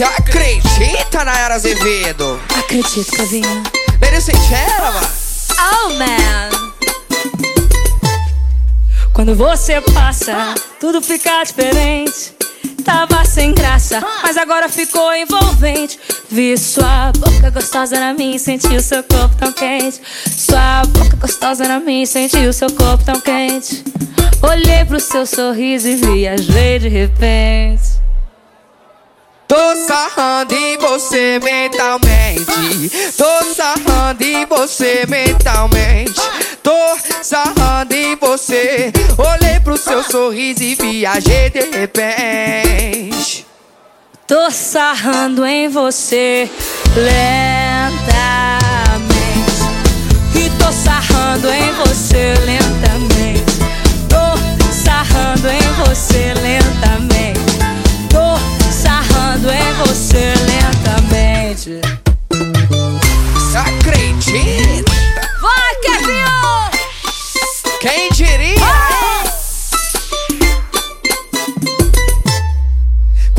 Você acredita, Nayara Azevedo? Acredito, Kevinho. Ladies and gentlemen. Oh, man. Quando você passa, tudo fica diferente. Tava sem graça, mas agora ficou envolvente. Vi sua boca gostosa na minha senti o seu corpo tão quente. Sua boca gostosa na minha senti o seu corpo tão quente. Olhei pro seu sorriso e viajei de repente. Sarrando em você mentalmente. Tô sarrando em você mentalmente. Tô sarrando em você. Olhei pro seu sorriso e viajei de repente. Tô sarrando em você lentamente. E tô sarrando em você lentamente.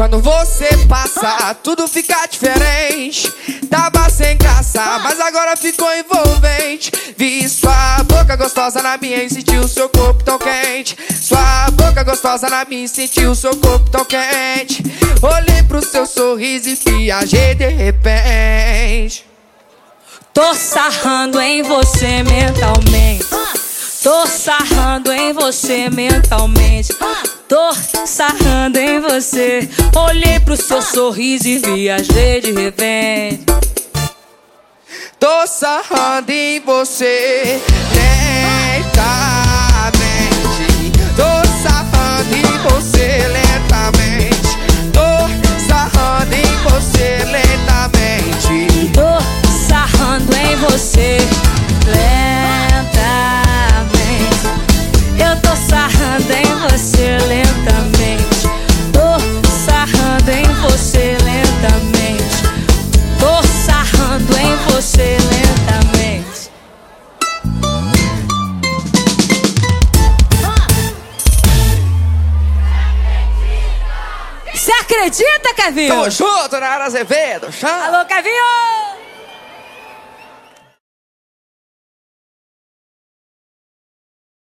Quando você passa, tudo fica diferente. Tava sem graça, mas agora ficou envolvente. Vi sua boca gostosa na minha e senti o seu corpo tão quente. Sua boca gostosa na minha e senti o seu corpo tão quente. Olhei pro seu sorriso e viajei de repente. Tô sarrando em você mentalmente. Tô sarrando em você mentalmente. Tô sarrando em você. Olhei pro seu sorriso e viajei de repente. Tô sarrando em você Você acredita, Kevinho? Tamo junto, Nara Azevedo. Chama. Alô, Kevinho!